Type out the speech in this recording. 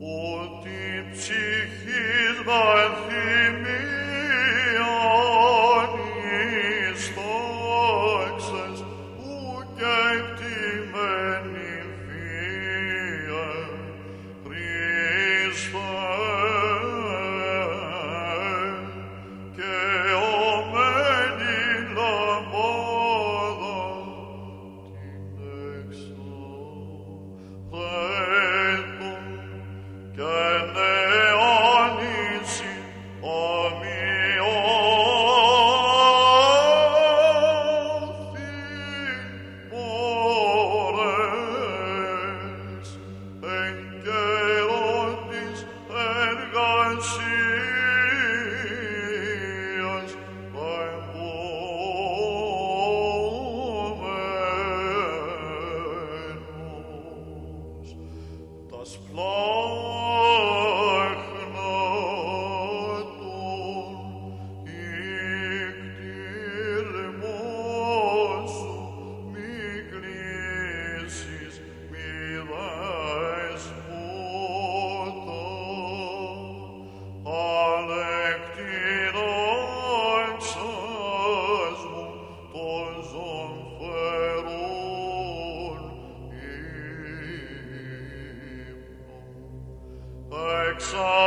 Ότι ψυχής μας Sir.